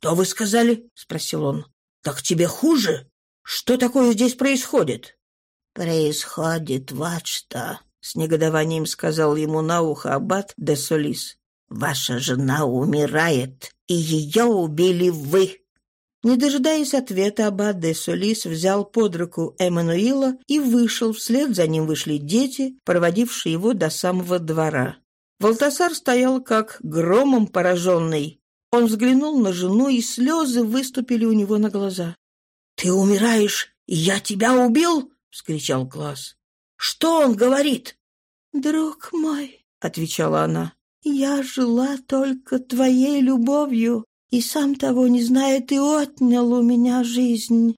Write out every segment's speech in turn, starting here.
что вы сказали? спросил он. Так тебе хуже? Что такое здесь происходит? Происходит вот что с негодованием сказал ему на ухо аббат де солис. Ваша жена умирает и ее убили вы. Не дожидаясь ответа, аббат де Солис взял под руку Эммануила и вышел, вслед за ним вышли дети, проводившие его до самого двора. Волтасар стоял как громом пораженный. Он взглянул на жену, и слезы выступили у него на глаза. «Ты умираешь, и я тебя убил?» — вскричал Класс. «Что он говорит?» «Друг мой», — отвечала она, — «я жила только твоей любовью, и сам того не зная, ты отнял у меня жизнь».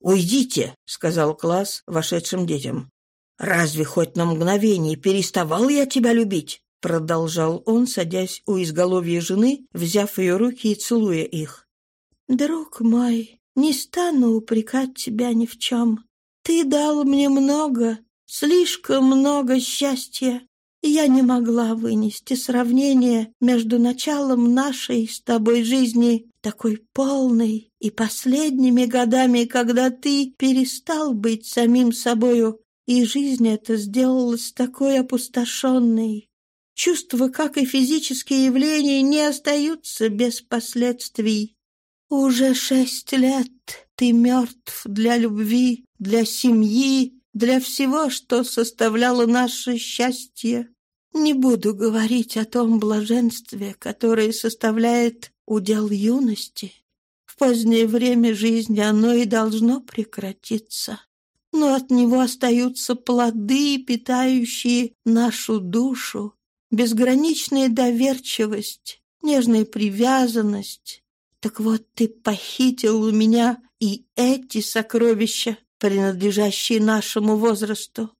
«Уйдите», — сказал Класс вошедшим детям. «Разве хоть на мгновение переставал я тебя любить?» продолжал он, садясь у изголовья жены, взяв ее руки и целуя их. «Друг мой, не стану упрекать тебя ни в чем. Ты дал мне много, слишком много счастья. Я не могла вынести сравнение между началом нашей с тобой жизни, такой полной, и последними годами, когда ты перестал быть самим собою, и жизнь эта сделалась такой опустошенной. Чувства, как и физические явления, не остаются без последствий. Уже шесть лет ты мертв для любви, для семьи, для всего, что составляло наше счастье. Не буду говорить о том блаженстве, которое составляет удел юности. В позднее время жизни оно и должно прекратиться. Но от него остаются плоды, питающие нашу душу, безграничная доверчивость, нежная привязанность. Так вот ты похитил у меня и эти сокровища, принадлежащие нашему возрасту.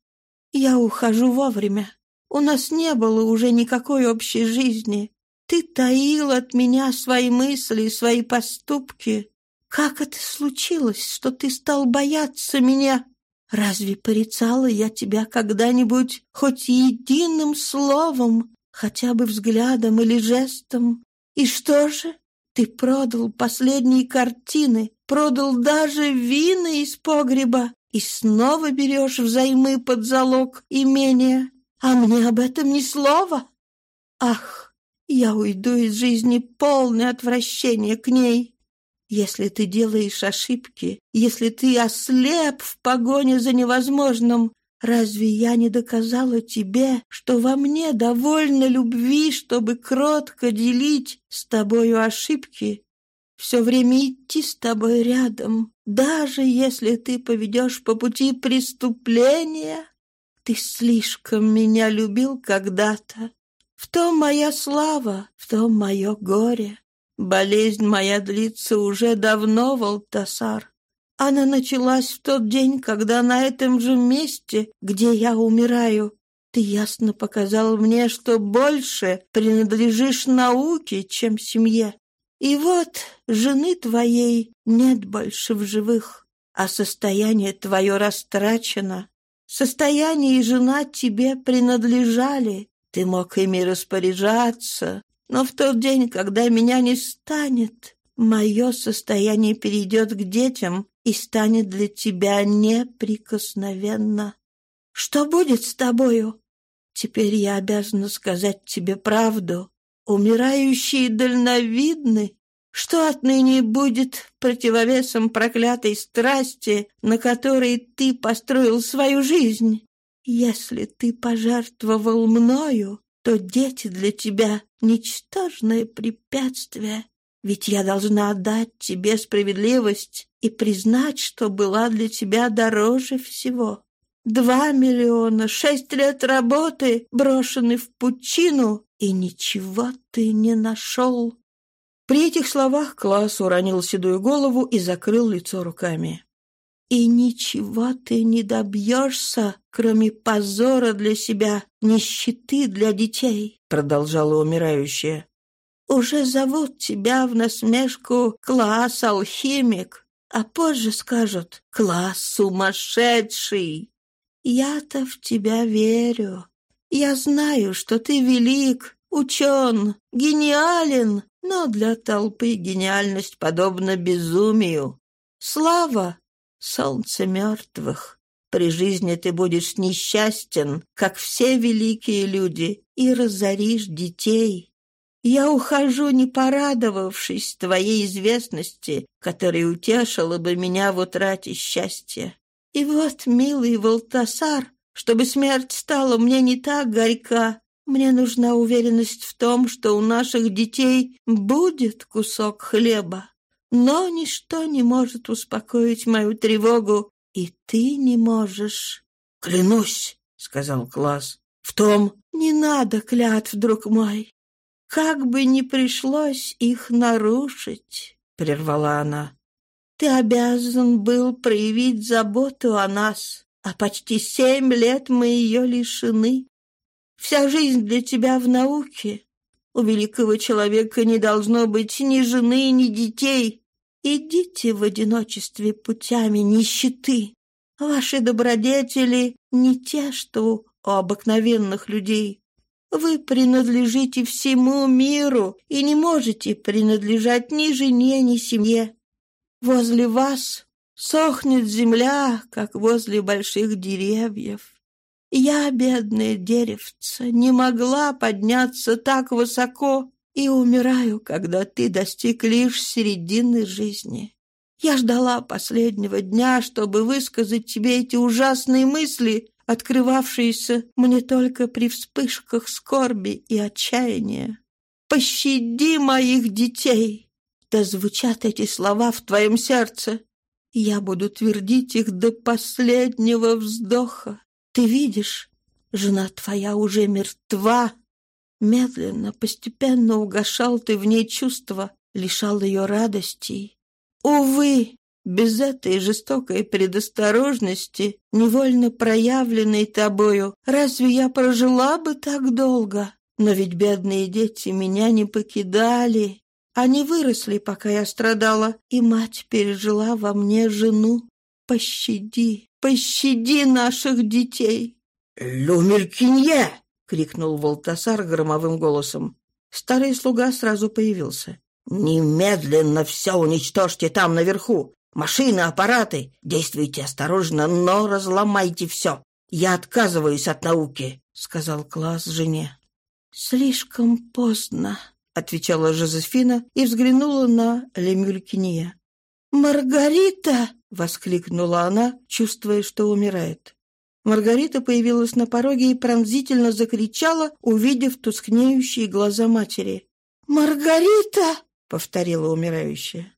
Я ухожу вовремя. У нас не было уже никакой общей жизни. Ты таил от меня свои мысли, и свои поступки. Как это случилось, что ты стал бояться меня? Разве порицала я тебя когда-нибудь хоть единым словом? хотя бы взглядом или жестом. И что же? Ты продал последние картины, продал даже вина из погреба и снова берешь взаймы под залог имения. А мне об этом ни слова. Ах, я уйду из жизни полное отвращение к ней. Если ты делаешь ошибки, если ты ослеп в погоне за невозможным, Разве я не доказала тебе, что во мне довольно любви, чтобы кротко делить с тобою ошибки, все время идти с тобой рядом, даже если ты поведешь по пути преступления? Ты слишком меня любил когда-то. В том моя слава, в том мое горе. Болезнь моя длится уже давно, Волтасар. Она началась в тот день, когда на этом же месте, где я умираю, ты ясно показал мне, что больше принадлежишь науке, чем семье. И вот жены твоей нет больше в живых, а состояние твое растрачено. Состояние и жена тебе принадлежали, ты мог ими распоряжаться, но в тот день, когда меня не станет, мое состояние перейдет к детям, и станет для тебя неприкосновенно. Что будет с тобою? Теперь я обязана сказать тебе правду. Умирающие дальновидны, что отныне будет противовесом проклятой страсти, на которой ты построил свою жизнь. Если ты пожертвовал мною, то дети для тебя — ничтожное препятствие, ведь я должна отдать тебе справедливость и признать, что была для тебя дороже всего. Два миллиона, шесть лет работы, брошены в пучину, и ничего ты не нашел». При этих словах класс уронил седую голову и закрыл лицо руками. «И ничего ты не добьешься, кроме позора для себя, нищеты для детей», — продолжала умирающая. «Уже зовут тебя в насмешку класс алхимик, а позже скажут «Класс сумасшедший!» «Я-то в тебя верю. Я знаю, что ты велик, учен, гениален, но для толпы гениальность подобна безумию. Слава — солнце мертвых. При жизни ты будешь несчастен, как все великие люди, и разоришь детей. Я ухожу не порадовавшись твоей известности, которая утешила бы меня в утрате счастья. И вот, милый Волтасар, чтобы смерть стала мне не так горька, мне нужна уверенность в том, что у наших детей будет кусок хлеба. Но ничто не может успокоить мою тревогу, и ты не можешь. «Клянусь», — сказал Класс, — «в том...» «Не надо клятв, друг мой как бы ни пришлось их нарушить», — прервала она. «Ты обязан был проявить заботу о нас, а почти семь лет мы ее лишены. Вся жизнь для тебя в науке. У великого человека не должно быть ни жены, ни детей. Идите в одиночестве путями нищеты. Ваши добродетели не те, что у обыкновенных людей». Вы принадлежите всему миру и не можете принадлежать ни жене, ни семье. Возле вас сохнет земля, как возле больших деревьев. Я, бедное деревце, не могла подняться так высоко и умираю, когда ты достиг лишь середины жизни. Я ждала последнего дня, чтобы высказать тебе эти ужасные мысли, открывавшиеся мне только при вспышках скорби и отчаяния. «Пощади моих детей!» Да звучат эти слова в твоем сердце. Я буду твердить их до последнего вздоха. Ты видишь, жена твоя уже мертва. Медленно, постепенно угашал ты в ней чувства, лишал ее радостей. Увы, без этой жестокой предосторожности, невольно проявленной тобою, разве я прожила бы так долго? Но ведь бедные дети меня не покидали. Они выросли, пока я страдала, и мать пережила во мне жену. Пощади, пощади наших детей!» «Люмелькинье!» — крикнул Волтасар громовым голосом. Старый слуга сразу появился. «Немедленно все уничтожьте там наверху! машины, аппараты. Действуйте осторожно, но разломайте все. Я отказываюсь от науки», — сказал Класс жене. «Слишком поздно», — отвечала Жозефина и взглянула на Лемюлькиния. «Маргарита!» — воскликнула она, чувствуя, что умирает. Маргарита появилась на пороге и пронзительно закричала, увидев тускнеющие глаза матери. «Маргарита!» — повторила умирающая.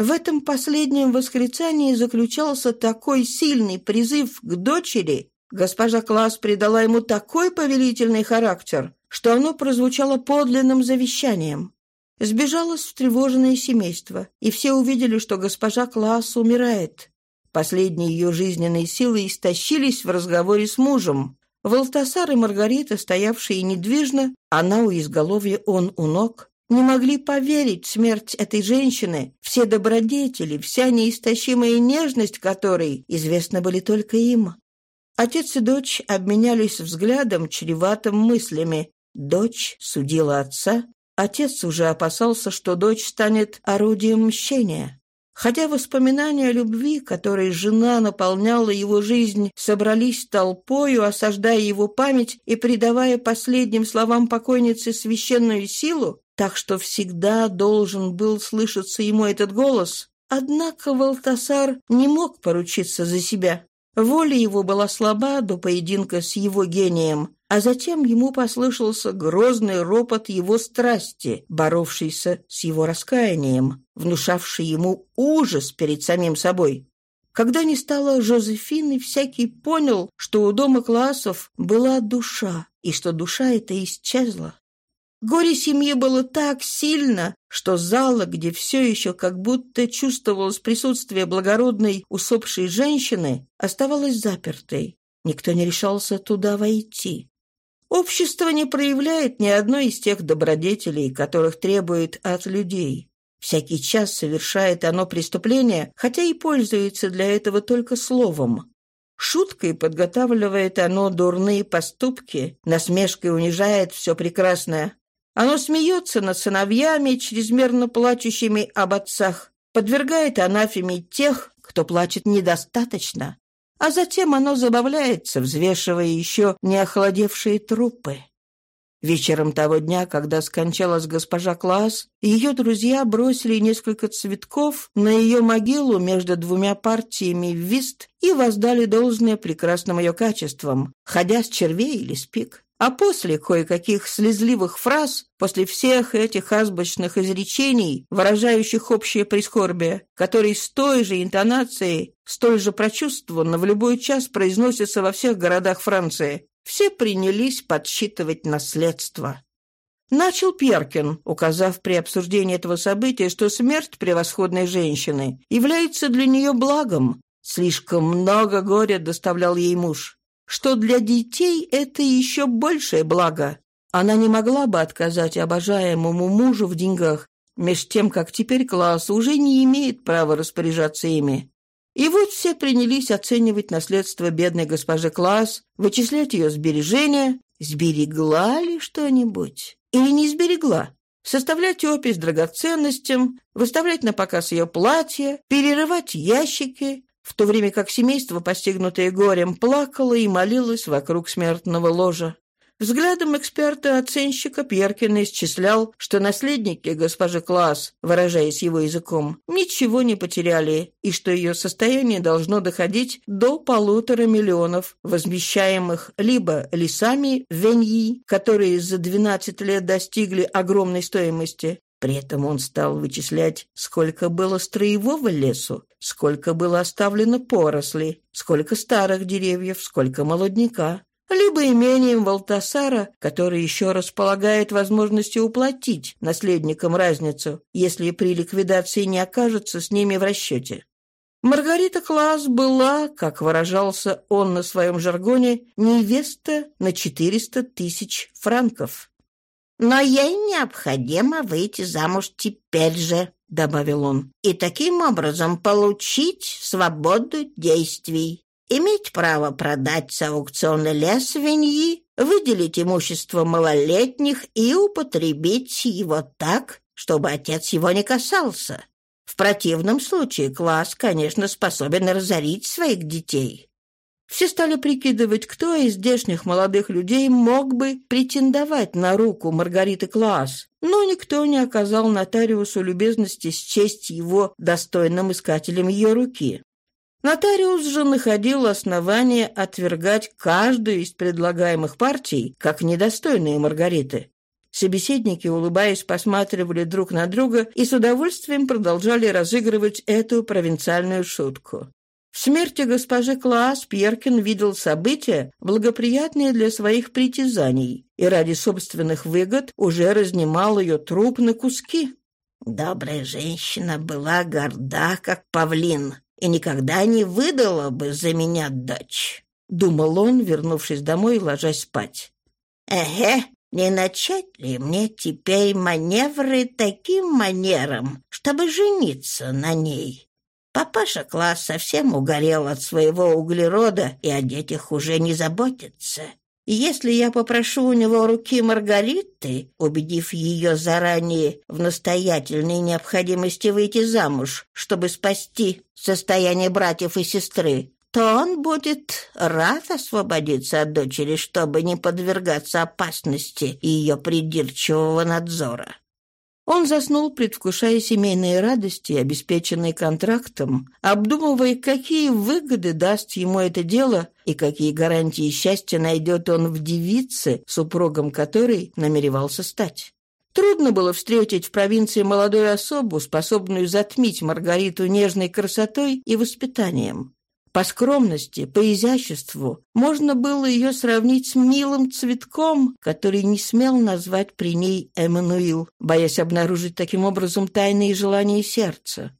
В этом последнем восклицании заключался такой сильный призыв к дочери. Госпожа Класс придала ему такой повелительный характер, что оно прозвучало подлинным завещанием. Сбежалось встревоженное семейство, и все увидели, что госпожа Класс умирает. Последние ее жизненные силы истощились в разговоре с мужем. Волтасар и Маргарита, стоявшие недвижно, а она у изголовья, он у ног, не могли поверить в смерть этой женщины, все добродетели, вся неистощимая нежность которой известны были только им. Отец и дочь обменялись взглядом, чреватым мыслями. Дочь судила отца, отец уже опасался, что дочь станет орудием мщения. Хотя воспоминания о любви, которой жена наполняла его жизнь, собрались толпою, осаждая его память и придавая последним словам покойницы священную силу, так что всегда должен был слышаться ему этот голос, однако Валтасар не мог поручиться за себя. Воля его была слаба до поединка с его гением, а затем ему послышался грозный ропот его страсти, боровшийся с его раскаянием, внушавший ему ужас перед самим собой. Когда не стало Жозефины, всякий понял, что у дома классов была душа, и что душа эта исчезла. Горе семьи было так сильно, что зала, где все еще как будто чувствовалось присутствие благородной усопшей женщины, оставалась запертой. Никто не решался туда войти. Общество не проявляет ни одной из тех добродетелей, которых требует от людей. Всякий час совершает оно преступление, хотя и пользуется для этого только словом. Шуткой подготавливает оно дурные поступки, насмешкой унижает все прекрасное, оно смеется над сыновьями, чрезмерно плачущими об отцах, подвергает анафеме тех, кто плачет недостаточно, а затем оно забавляется, взвешивая еще не охладевшие трупы. Вечером того дня, когда скончалась госпожа Класс, ее друзья бросили несколько цветков на ее могилу между двумя партиями в вист и воздали должное прекрасным ее качествам, ходя с червей или спик. А после кое-каких слезливых фраз, после всех этих азбочных изречений, выражающих общее прискорбие, которые с той же интонацией, столь же прочувствованно в любой час произносятся во всех городах Франции, все принялись подсчитывать наследство. Начал Перкин, указав при обсуждении этого события, что смерть превосходной женщины является для нее благом. Слишком много горя доставлял ей муж что для детей это еще большее благо. Она не могла бы отказать обожаемому мужу в деньгах, меж тем, как теперь класс уже не имеет права распоряжаться ими. И вот все принялись оценивать наследство бедной госпожи Класс, вычислять ее сбережения. Сберегла ли что-нибудь? Или не сберегла? Составлять опись драгоценностям, выставлять на показ ее платье, перерывать ящики, в то время как семейство, постигнутое горем, плакало и молилось вокруг смертного ложа. Взглядом эксперта-оценщика Пьеркин исчислял, что наследники госпожи Класс, выражаясь его языком, ничего не потеряли, и что ее состояние должно доходить до полутора миллионов, возмещаемых либо лесами Веньи, которые за 12 лет достигли огромной стоимости. При этом он стал вычислять, сколько было строевого лесу, сколько было оставлено порослей, сколько старых деревьев, сколько молодняка, либо имением Валтасара, который еще располагает возможностью уплатить наследникам разницу, если при ликвидации не окажется с ними в расчете. Маргарита Класс была, как выражался он на своем жаргоне, невеста на 400 тысяч франков. «Но ей необходимо выйти замуж теперь же», — добавил он, — «и таким образом получить свободу действий, иметь право продать с аукциона лес свиньи, выделить имущество малолетних и употребить его так, чтобы отец его не касался. В противном случае класс, конечно, способен разорить своих детей. Все стали прикидывать, кто из здешних молодых людей мог бы претендовать на руку Маргариты Класс, но никто не оказал нотариусу любезности счесть его достойным искателем ее руки. Нотариус же находил основание отвергать каждую из предлагаемых партий как недостойные Маргариты. Собеседники, улыбаясь, посматривали друг на друга и с удовольствием продолжали разыгрывать эту провинциальную шутку. В смерти госпожи Класс Пьеркин видел события благоприятные для своих притязаний и ради собственных выгод уже разнимал ее труп на куски. Добрая женщина была горда, как павлин, и никогда не выдала бы за меня дочь, — думал он, вернувшись домой и ложась спать. Эхе, не начать ли мне теперь маневры таким манером, чтобы жениться на ней? Папаша класс совсем угорел от своего углерода и о детях уже не заботится. Если я попрошу у него руки Маргариты, убедив ее заранее в настоятельной необходимости выйти замуж, чтобы спасти состояние братьев и сестры, то он будет рад освободиться от дочери, чтобы не подвергаться опасности ее придирчивого надзора. Он заснул, предвкушая семейные радости, обеспеченные контрактом, обдумывая, какие выгоды даст ему это дело и какие гарантии счастья найдет он в девице, супругом которой намеревался стать. Трудно было встретить в провинции молодую особу, способную затмить Маргариту нежной красотой и воспитанием по скромности, по изяществу, можно было ее сравнить с милым цветком, который не смел назвать при ней Эммануил, боясь обнаружить таким образом тайные желания сердца.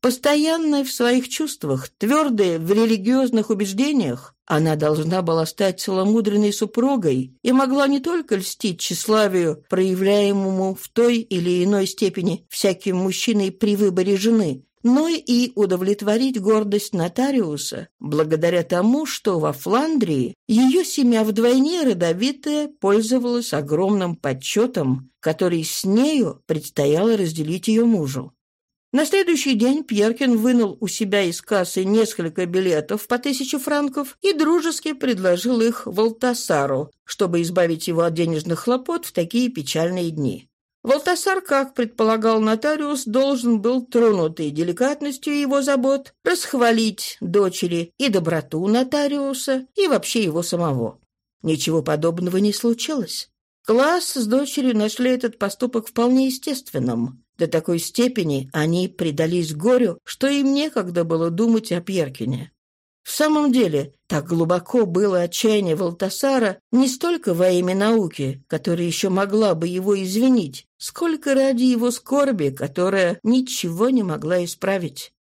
Постоянная в своих чувствах, твердая в религиозных убеждениях, она должна была стать целомудренной супругой и могла не только льстить тщеславию, проявляемому в той или иной степени всяким мужчиной при выборе жены, но и удовлетворить гордость нотариуса, благодаря тому, что во Фландрии ее семья вдвойне родовитая пользовалась огромным подсчетом, который с нею предстояло разделить ее мужу. На следующий день Пьеркин вынул у себя из кассы несколько билетов по тысяче франков и дружески предложил их Валтасару, чтобы избавить его от денежных хлопот в такие печальные дни. Валтасар, как предполагал нотариус, должен был, тронутый деликатностью его забот, расхвалить дочери и доброту нотариуса, и вообще его самого. Ничего подобного не случилось. Класс с дочерью нашли этот поступок вполне естественным. До такой степени они предались горю, что им некогда было думать о Пьеркине. В самом деле, так глубоко было отчаяние Валтасара не столько во имя науки, которая еще могла бы его извинить, сколько ради его скорби, которая ничего не могла исправить.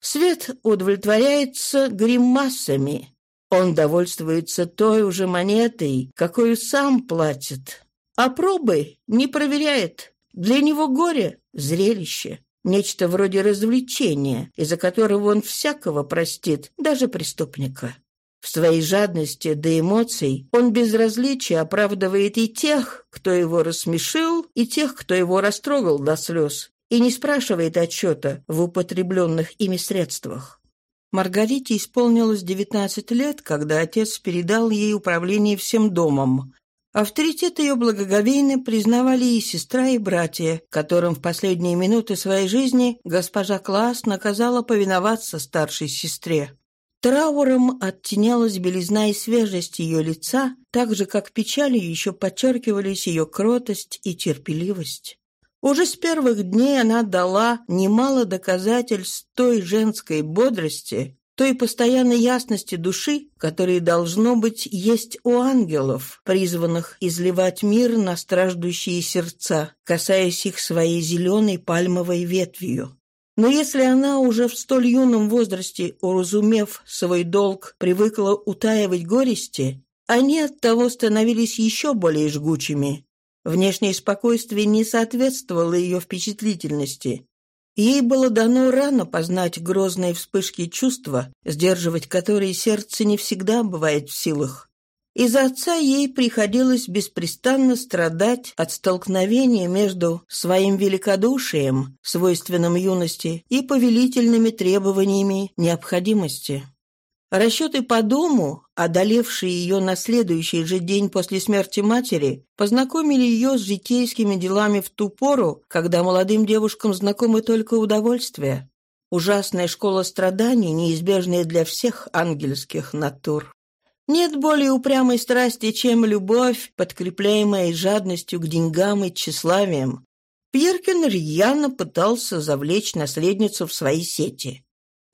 Свет удовлетворяется гримасами. Он довольствуется той уже монетой, какую сам платит. А пробы не проверяет. Для него горе — зрелище. Нечто вроде развлечения, из-за которого он всякого простит, даже преступника. В своей жадности до эмоций он безразличие оправдывает и тех, кто его рассмешил, и тех, кто его растрогал до слез, и не спрашивает отчета в употребленных ими средствах. Маргарите исполнилось 19 лет, когда отец передал ей управление всем домом, Авторитеты ее благоговейно признавали и сестра, и братья, которым в последние минуты своей жизни госпожа Класс наказала повиноваться старшей сестре. Трауром оттенялась белизна и свежесть ее лица, так же, как печалью еще подчеркивались ее кротость и терпеливость. Уже с первых дней она дала немало доказательств той женской бодрости, той постоянной ясности души, которой должно быть есть у ангелов, призванных изливать мир на страждущие сердца, касаясь их своей зеленой пальмовой ветвью. Но если она уже в столь юном возрасте, уразумев свой долг, привыкла утаивать горести, они оттого становились еще более жгучими. Внешнее спокойствие не соответствовало ее впечатлительности, Ей было дано рано познать грозные вспышки чувства, сдерживать которые сердце не всегда бывает в силах. Из-за отца ей приходилось беспрестанно страдать от столкновения между своим великодушием, свойственным юности, и повелительными требованиями необходимости. Расчеты по дому, одолевшие ее на следующий же день после смерти матери, познакомили ее с житейскими делами в ту пору, когда молодым девушкам знакомы только удовольствия. Ужасная школа страданий, неизбежная для всех ангельских натур. Нет более упрямой страсти, чем любовь, подкрепляемая жадностью к деньгам и тщеславием. Пьеркин рьяно пытался завлечь наследницу в свои сети.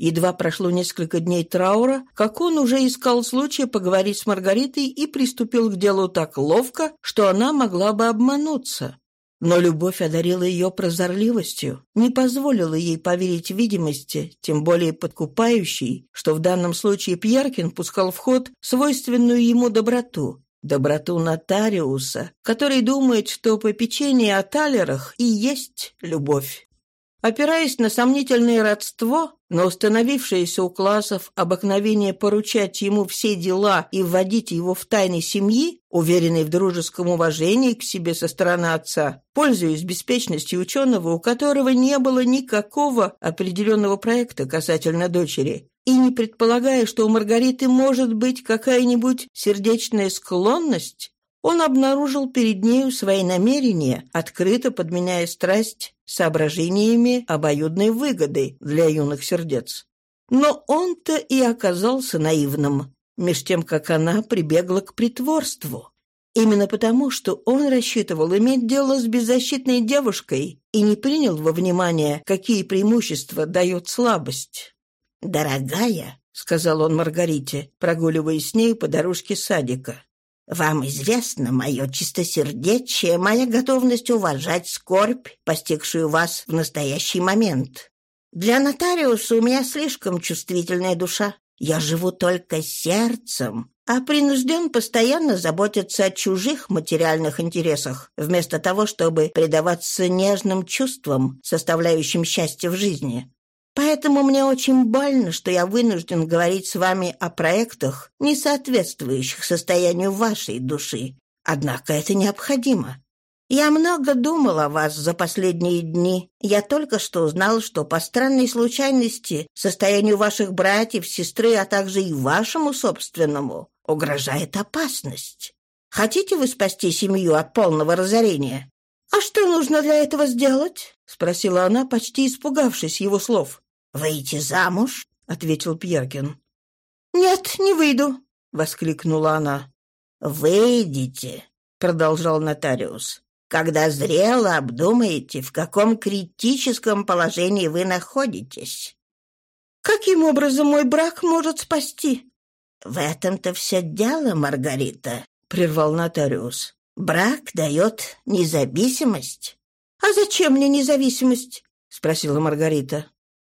Едва прошло несколько дней траура, как он уже искал случая поговорить с Маргаритой и приступил к делу так ловко, что она могла бы обмануться. Но любовь одарила ее прозорливостью, не позволила ей поверить видимости, тем более подкупающей, что в данном случае Пьеркин пускал в ход свойственную ему доброту, доброту нотариуса, который думает, что попечение о талерах и есть любовь. Опираясь на сомнительное родство, но установившееся у классов обыкновение поручать ему все дела и вводить его в тайны семьи, уверенный в дружеском уважении к себе со стороны отца, пользуясь беспечностью ученого, у которого не было никакого определенного проекта касательно дочери, и не предполагая, что у Маргариты может быть какая-нибудь сердечная склонность, он обнаружил перед нею свои намерения, открыто подменяя страсть соображениями обоюдной выгоды для юных сердец. Но он-то и оказался наивным, меж тем, как она прибегла к притворству. Именно потому, что он рассчитывал иметь дело с беззащитной девушкой и не принял во внимание, какие преимущества дает слабость. «Дорогая», — сказал он Маргарите, прогуливаясь с ней по дорожке садика, вам известно мое чистосердечие, моя готовность уважать скорбь, постигшую вас в настоящий момент. Для нотариуса у меня слишком чувствительная душа. Я живу только сердцем, а принужден постоянно заботиться о чужих материальных интересах, вместо того, чтобы предаваться нежным чувствам, составляющим счастье в жизни. Поэтому мне очень больно, что я вынужден говорить с вами о проектах, не соответствующих состоянию вашей души. Однако это необходимо. Я много думал о вас за последние дни. Я только что узнал, что по странной случайности состоянию ваших братьев, сестры, а также и вашему собственному угрожает опасность. Хотите вы спасти семью от полного разорения? «А что нужно для этого сделать?» — спросила она, почти испугавшись его слов. «Выйти замуж?» — ответил Пьеркин. «Нет, не выйду», — воскликнула она. «Выйдите», — продолжал нотариус, «когда зрело обдумаете, в каком критическом положении вы находитесь». «Каким образом мой брак может спасти?» «В этом-то все дело, Маргарита», — прервал нотариус брак дает независимость. А зачем мне независимость? спросила Маргарита.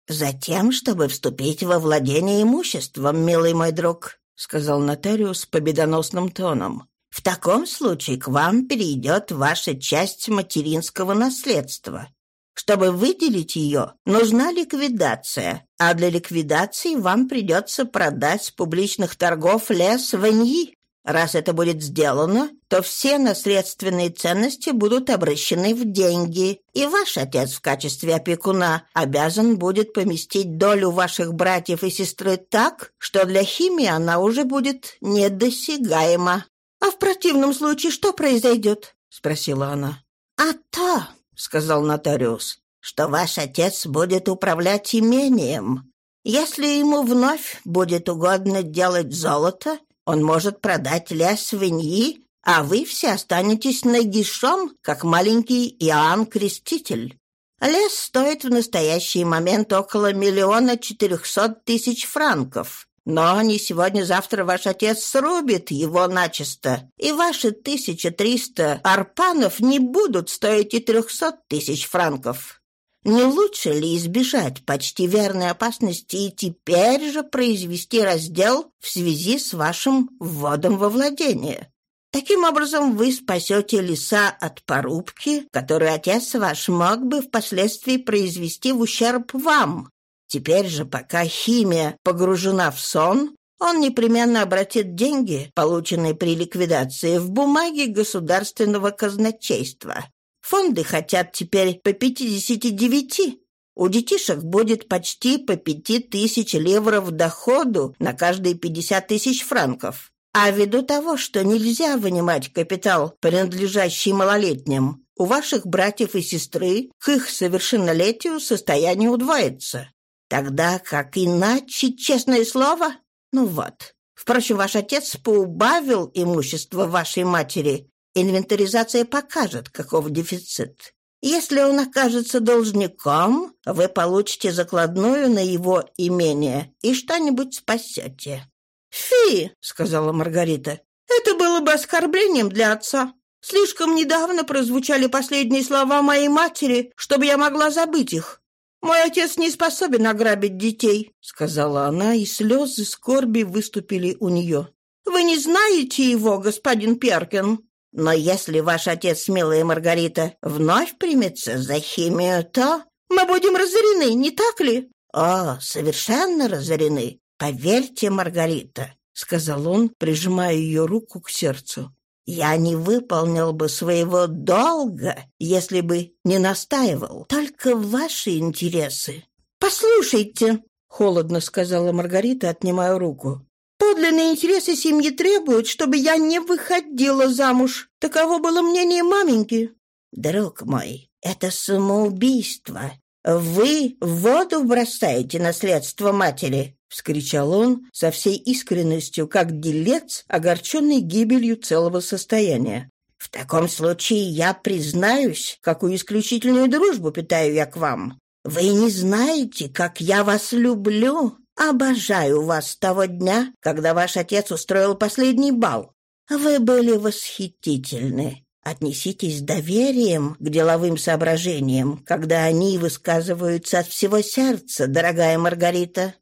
Затем, чтобы вступить во владение имуществом, милый мой друг, сказал нотариус победоносным тоном. В таком случае к вам перейдет ваша часть материнского наследства. Чтобы выделить ее, нужна ликвидация, а для ликвидации вам придется продать с публичных торгов лес Веньи, Раз это будет сделано, то все наследственные ценности будут обращены в деньги, и ваш отец в качестве опекуна обязан будет поместить долю ваших братьев и сестры так, что для химии она уже будет недосягаема. А в противном случае что произойдет? спросила она. А то, сказал нотариус, что ваш отец будет управлять имением. Если ему вновь будет угодно делать золото, он может продать лес свиньи, а вы все останетесь нагишом, как маленький Иоанн Креститель. Лес стоит в настоящий момент около миллиона четырехсот тысяч франков. Но не сегодня-завтра ваш отец срубит его начисто, и ваши тысяча триста арпанов не будут стоить и трехсот тысяч франков. Не лучше ли избежать почти верной опасности и теперь же произвести раздел в связи с вашим вводом во владение? Таким образом, вы спасете леса от порубки, которую отец ваш мог бы впоследствии произвести в ущерб вам. Теперь же, пока химия погружена в сон, он непременно обратит деньги, полученные при ликвидации, в бумаги государственного казначейства. Фонды хотят теперь по 59. У детишек будет почти по 5000 левров доходу на каждые 50 тысяч франков. А ввиду того, что нельзя вынимать капитал, принадлежащий малолетним, у ваших братьев и сестры к их совершеннолетию состояние удвоится. Тогда как иначе, честное слово? Ну вот. Впрочем, ваш отец поубавил имущество вашей матери, Инвентаризация покажет, каков дефицит. Если он окажется должником, вы получите закладную на его имение и что-нибудь спасете». «Фи!» — сказала Маргарита. «Это было бы оскорблением для отца. Слишком недавно прозвучали последние слова моей матери, чтобы я могла забыть их. Мой отец не способен ограбить детей», — сказала она, и слезы скорби выступили у нее. «Вы не знаете его, господин Перкин?» Но если ваш отец, милая Маргарита, вновь примется за химию, то мы будем разорены, не так ли? О, совершенно разорены. Поверьте, Маргарита, сказал он, прижимая ее руку к сердцу. Я не выполнил бы своего долга, если бы не настаивал. Только ваши интересы. Послушайте, холодно сказала Маргарита, отнимая руку. Подлинные интересы семьи требуют, чтобы я не выходила замуж. Таково было мнение маменьки». «Друг мой, это самоубийство. Вы в воду бросаете наследство матери», — вскричал он со всей искренностью, как делец, огорченный гибелью целого состояния. «В таком случае я признаюсь, какую исключительную дружбу питаю я к вам. Вы не знаете, как я вас люблю. Обожаю вас с того дня, когда ваш отец устроил последний бал. А вы были восхитительны. Отнеситесь с доверием к деловым соображениям, когда они высказываются от всего сердца, дорогая Маргарита».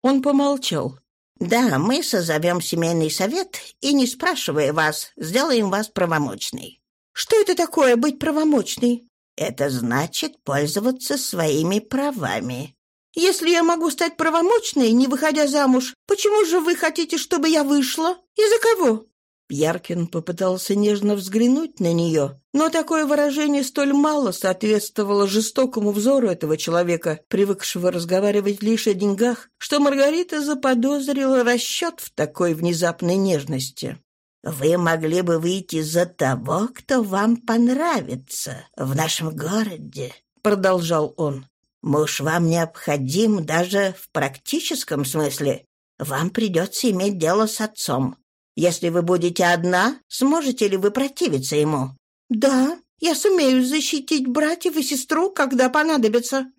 Он помолчал. «Да, мы созовем семейный совет и, не спрашивая вас, сделаем вас правомочной». «Что это такое быть правомочной?» «Это значит пользоваться своими правами. Если я могу стать правомочной, не выходя замуж, почему же вы хотите, чтобы я вышла? И за кого?» Яркин попытался нежно взглянуть на нее, но такое выражение столь мало соответствовало жестокому взору этого человека, привыкшего разговаривать лишь о деньгах, что Маргарита заподозрила расчет в такой внезапной нежности. «Вы могли бы выйти за того, кто вам понравится в нашем городе», — продолжал он. Муж вам необходим даже в практическом смысле. Вам придется иметь дело с отцом. Если вы будете одна, сможете ли вы противиться ему? Да, я сумею защитить братьев и сестру, когда понадобится.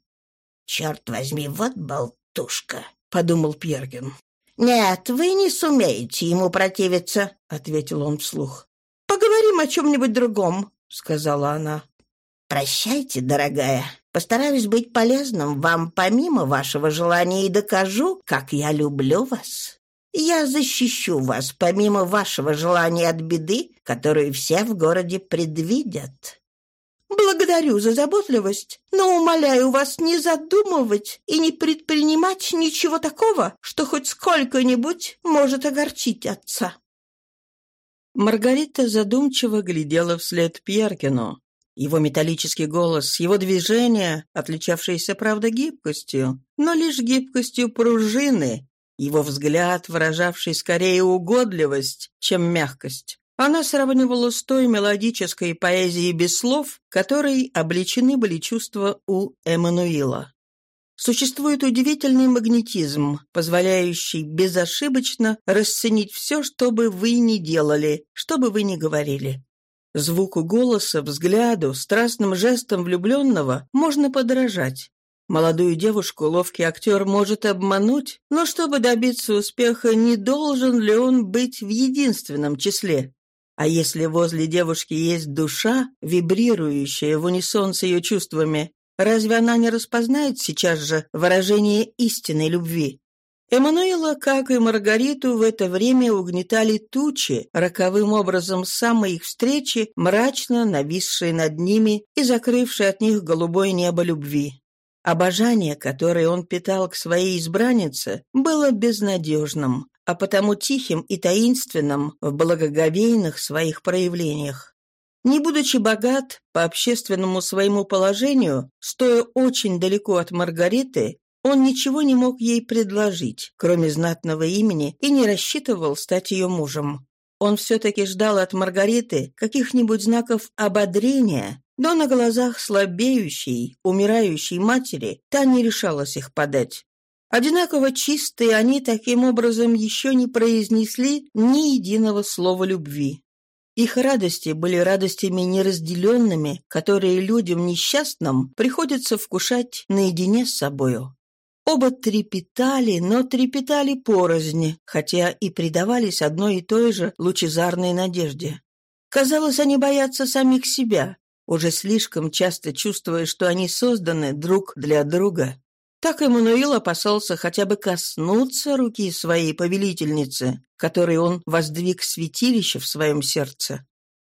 Черт возьми, вот болтушка, подумал Пьергин. Нет, вы не сумеете ему противиться, ответил он вслух. Поговорим о чем-нибудь другом, сказала она. Прощайте, дорогая, Постараюсь быть полезным вам помимо вашего желания и докажу, как я люблю вас. Я защищу вас помимо вашего желания от беды, которую все в городе предвидят. Благодарю за заботливость, но умоляю вас не задумывать и не предпринимать ничего такого, что хоть сколько-нибудь может огорчить отца». Маргарита задумчиво глядела вслед Пьеркину, его металлический голос, его движения, отличавшиеся, правда, гибкостью, но лишь гибкостью пружины, его взгляд, выражавший скорее угодливость, чем мягкость. Она сравнивала с той мелодической поэзией без слов, которой обличены были чувства у Эммануила. Существует удивительный магнетизм, позволяющий безошибочно расценить все, что бы вы ни делали, что бы вы ни говорили. Звуку голоса, взгляду, страстным жестом влюбленного можно подражать. Молодую девушку ловкий актер может обмануть, но чтобы добиться успеха, не должен ли он быть в единственном числе? А если возле девушки есть душа, вибрирующая в унисон с ее чувствами, разве она не распознает сейчас же выражение истинной любви? Эммануила, как и Маргариту, в это время угнетали тучи, роковым образом с самой их встречи, мрачно нависшие над ними и закрывшие от них голубое небо любви. Обожание, которое он питал к своей избраннице, было безнадежным, а потому тихим и таинственным в благоговейных своих проявлениях. Не будучи богат, по общественному своему положению, стоя очень далеко от Маргариты, он ничего не мог ей предложить, кроме знатного имени, и не рассчитывал стать ее мужем. Он все-таки ждал от Маргариты каких-нибудь знаков ободрения, но на глазах слабеющей, умирающей матери та не решалась их подать. Одинаково чистые они таким образом еще не произнесли ни единого слова любви. Их радости были радостями неразделенными, которые людям несчастным приходится вкушать наедине с собою. Оба трепетали, но трепетали порознь, хотя и предавались одной и той же лучезарной надежде. Казалось, они боятся самих себя, уже слишком часто чувствуя, что они созданы друг для друга. Так Эммануил опасался хотя бы коснуться руки своей повелительницы, которой он воздвиг святилище в своем сердце.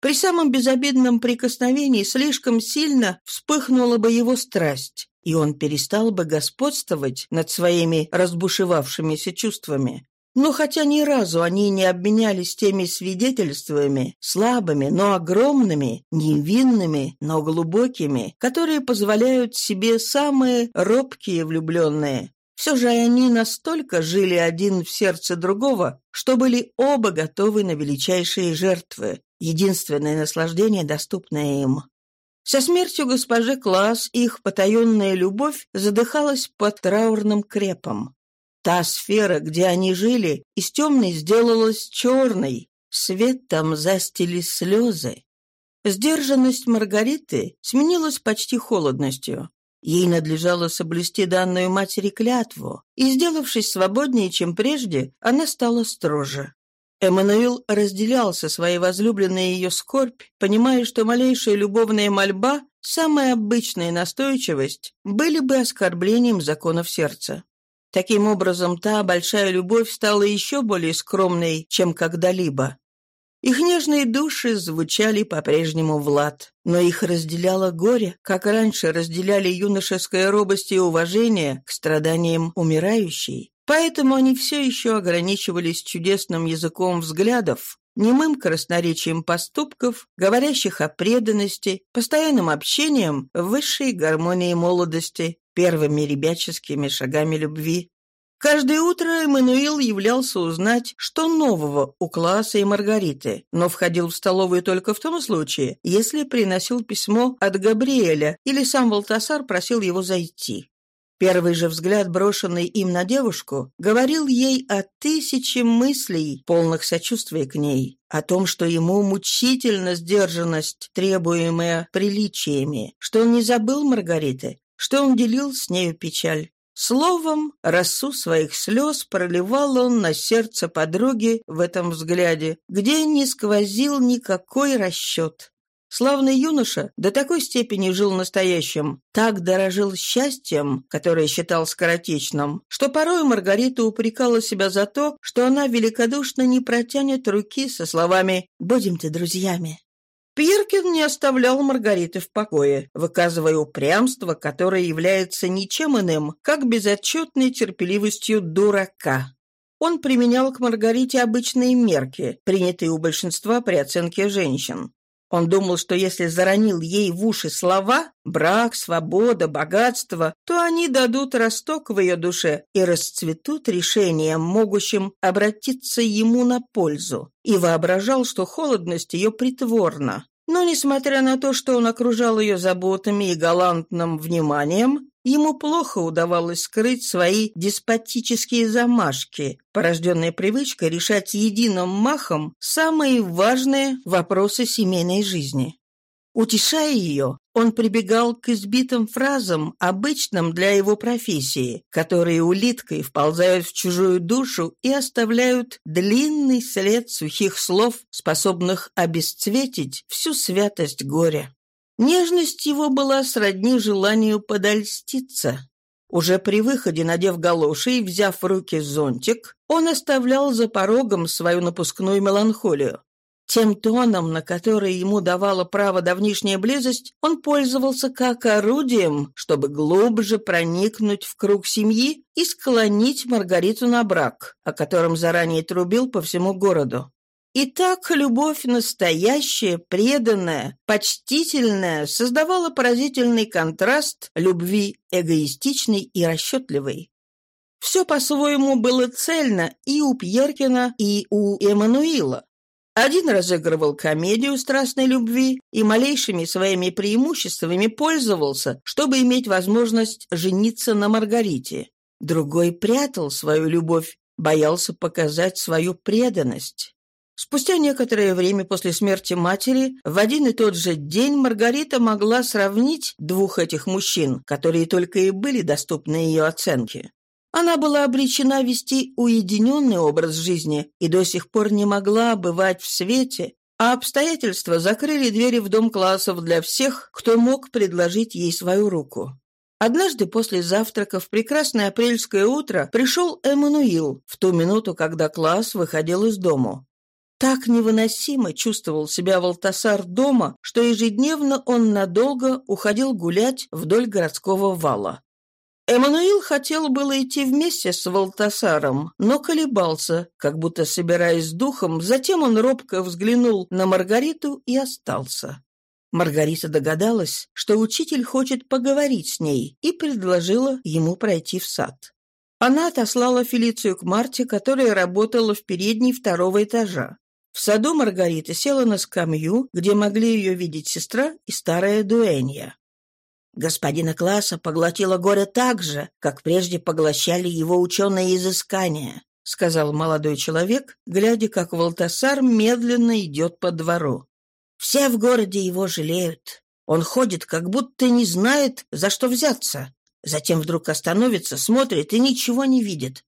При самом безобидном прикосновении слишком сильно вспыхнула бы его страсть и он перестал бы господствовать над своими разбушевавшимися чувствами. Но хотя ни разу они не обменялись теми свидетельствами, слабыми, но огромными, невинными, но глубокими, которые позволяют себе самые робкие влюбленные, все же они настолько жили один в сердце другого, что были оба готовы на величайшие жертвы, единственное наслаждение, доступное им. Со смертью госпожи Класс их потаенная любовь задыхалась под траурным крепом. Та сфера, где они жили, из темной сделалась черной, там застили слезы. Сдержанность Маргариты сменилась почти холодностью. Ей надлежало соблюсти данную матери клятву, и, сделавшись свободнее, чем прежде, она стала строже. Эммануил разделялся своей возлюбленной ее скорбь, понимая, что малейшая любовная мольба, самая обычная настойчивость, были бы оскорблением законов сердца. Таким образом, та большая любовь стала еще более скромной, чем когда-либо. Их нежные души звучали по-прежнему Влад, но их разделяло горе, как раньше разделяли юношеская робость и уважение к страданиям умирающей. Поэтому они все еще ограничивались чудесным языком взглядов, немым красноречием поступков, говорящих о преданности, постоянным общением в высшей гармонии молодости, первыми ребяческими шагами любви. Каждое утро Эммануил являлся узнать, что нового у класса и Маргариты, но входил в столовую только в том случае, если приносил письмо от Габриэля или сам Валтасар просил его зайти. Первый же взгляд, брошенный им на девушку, говорил ей о тысяче мыслей, полных сочувствия к ней, о том, что ему мучительно сдержанность, требуемая приличиями, что он не забыл Маргариты, что он делил с нею печаль. Словом, росу своих слез проливал он на сердце подруги в этом взгляде, где не сквозил никакой расчет, Славный юноша до такой степени жил настоящим, так дорожил счастьем, которое считал скоротечным, что порой Маргарита упрекала себя за то, что она великодушно не протянет руки со словами «Будем-то друзьями». Пьеркин не оставлял Маргариты в покое, выказывая упрямство, которое является ничем иным, как безотчетной терпеливостью дурака. Он применял к Маргарите обычные мерки, принятые у большинства при оценке женщин. Он думал, что если заронил ей в уши слова «брак», «свобода», «богатство», то они дадут росток в ее душе и расцветут решением, могущим обратиться ему на пользу. И воображал, что холодность ее притворна. Но, несмотря на то, что он окружал ее заботами и галантным вниманием, Ему плохо удавалось скрыть свои деспотические замашки, порожденные привычкой решать единым махом самые важные вопросы семейной жизни. Утешая ее, он прибегал к избитым фразам, обычным для его профессии, которые улиткой вползают в чужую душу и оставляют длинный след сухих слов, способных обесцветить всю святость горя. Нежность его была сродни желанию подольститься. Уже при выходе, надев галоши и взяв в руки зонтик, он оставлял за порогом свою напускную меланхолию. Тем тоном, на который ему давала право давнишняя близость, он пользовался как орудием, чтобы глубже проникнуть в круг семьи и склонить Маргариту на брак, о котором заранее трубил по всему городу. И так любовь настоящая, преданная, почтительная создавала поразительный контраст любви эгоистичной и расчетливой. Все по-своему было цельно и у Пьеркина, и у Эммануила. Один разыгрывал комедию страстной любви и малейшими своими преимуществами пользовался, чтобы иметь возможность жениться на Маргарите. Другой прятал свою любовь, боялся показать свою преданность. Спустя некоторое время после смерти матери, в один и тот же день Маргарита могла сравнить двух этих мужчин, которые только и были доступны ее оценке. Она была обречена вести уединенный образ жизни и до сих пор не могла бывать в свете, а обстоятельства закрыли двери в дом классов для всех, кто мог предложить ей свою руку. Однажды после завтрака в прекрасное апрельское утро пришел Эммануил в ту минуту, когда класс выходил из дому. Так невыносимо чувствовал себя Валтасар дома, что ежедневно он надолго уходил гулять вдоль городского вала. Эммануил хотел было идти вместе с Валтасаром, но колебался, как будто собираясь с духом, затем он робко взглянул на Маргариту и остался. Маргарита догадалась, что учитель хочет поговорить с ней, и предложила ему пройти в сад. Она отослала Фелицию к Марте, которая работала в передней второго этажа. В саду Маргарита села на скамью, где могли ее видеть сестра и старая дуэнья. Господина класса поглотила горе так же, как прежде поглощали его ученые изыскания, сказал молодой человек, глядя, как Волтасар медленно идет по двору. Все в городе его жалеют. Он ходит, как будто не знает, за что взяться. Затем вдруг остановится, смотрит и ничего не видит.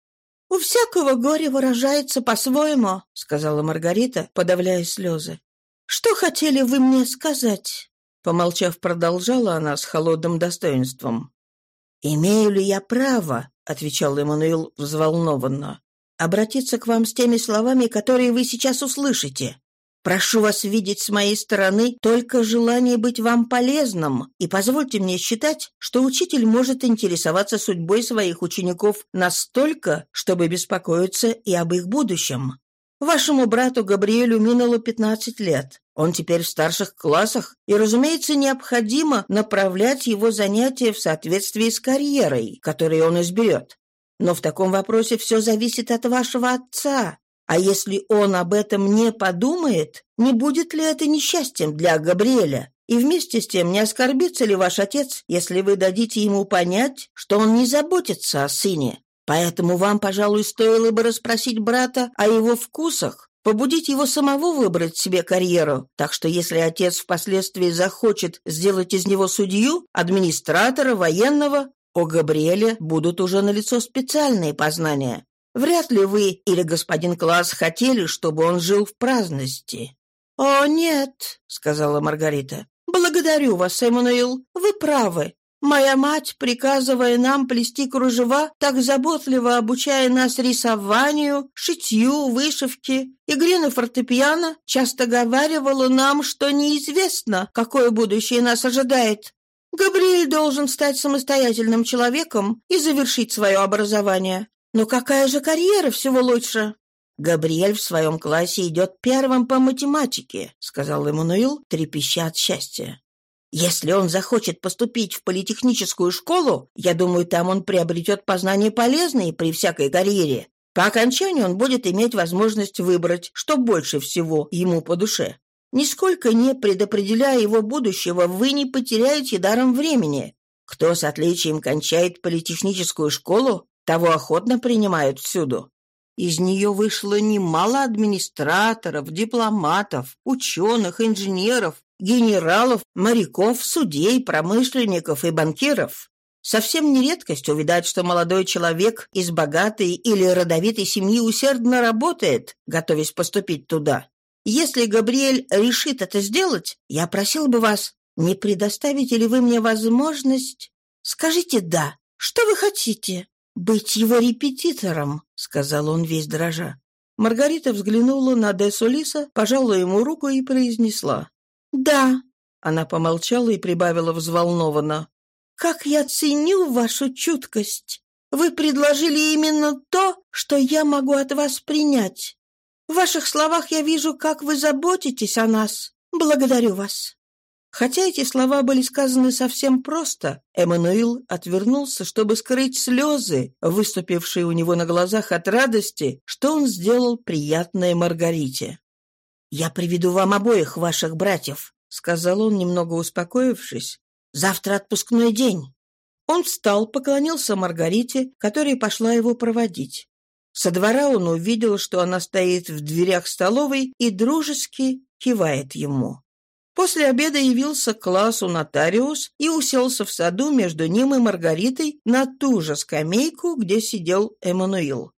«У всякого горя выражается по-своему», — сказала Маргарита, подавляя слезы. «Что хотели вы мне сказать?» Помолчав, продолжала она с холодным достоинством. «Имею ли я право?» — отвечал Эммануил взволнованно. «Обратиться к вам с теми словами, которые вы сейчас услышите. Прошу вас видеть с моей стороны только желание быть вам полезным, и позвольте мне считать, что учитель может интересоваться судьбой своих учеников настолько, чтобы беспокоиться и об их будущем. Вашему брату Габриэлю минуло 15 лет. Он теперь в старших классах, и, разумеется, необходимо направлять его занятия в соответствии с карьерой, которую он изберет. Но в таком вопросе все зависит от вашего отца, а если он об этом не подумает, не будет ли это несчастьем для Габриэля? И вместе с тем не оскорбится ли ваш отец, если вы дадите ему понять, что он не заботится о сыне? Поэтому вам, пожалуй, стоило бы расспросить брата о его вкусах, побудить его самого выбрать себе карьеру. Так что если отец впоследствии захочет сделать из него судью, администратора, военного, о Габриэле будут уже налицо специальные познания. Вряд ли вы или господин Класс хотели, чтобы он жил в праздности». «О, нет», — сказала Маргарита. «Благодарю вас, Эммануил. Вы правы. Моя мать, приказывая нам плести кружева, так заботливо обучая нас рисованию, шитью, вышивке, игре на фортепиано, часто говаривала нам, что неизвестно, какое будущее нас ожидает. Габриэль должен стать самостоятельным человеком и завершить свое образование. Но какая же карьера всего лучше!» «Габриэль в своем классе идет первым по математике», — сказал Эммануил, трепеща от счастья. «Если он захочет поступить в политехническую школу, я думаю, там он приобретет познания полезные при всякой карьере. По окончанию он будет иметь возможность выбрать, что больше всего ему по душе. Нисколько не предопределяя его будущего, вы не потеряете даром времени. Кто с отличием кончает политехническую школу, того охотно принимают всюду. Из нее вышло немало администраторов, дипломатов, ученых, инженеров, генералов, моряков, судей, промышленников и банкиров. Совсем не редкость увидать, что молодой человек из богатой или родовитой семьи усердно работает, готовясь поступить туда. Если Габриэль решит это сделать, я просил бы вас, не предоставите ли вы мне возможность? Скажите «да». Что вы хотите? «Быть его репетитором», — сказал он весь дрожа. Маргарита взглянула на Де Солиса, пожала ему руку и произнесла. «Да». Она помолчала и прибавила взволнованно. «Как я ценю вашу чуткость! Вы предложили именно то, что я могу от вас принять. В ваших словах я вижу, как вы заботитесь о нас. Благодарю вас». Хотя эти слова были сказаны совсем просто, Эммануил отвернулся, чтобы скрыть слезы, выступившие у него на глазах от радости, что он сделал приятное Маргарите. «Я приведу вам обоих ваших братьев», — сказал он, немного успокоившись. «Завтра отпускной день». Он встал, поклонился Маргарите, которая пошла его проводить. Со двора он увидел, что она стоит в дверях столовой и дружески кивает ему. После обеда явился к классу нотариус и уселся в саду между ним и Маргаритой на ту же скамейку, где сидел Эммануил.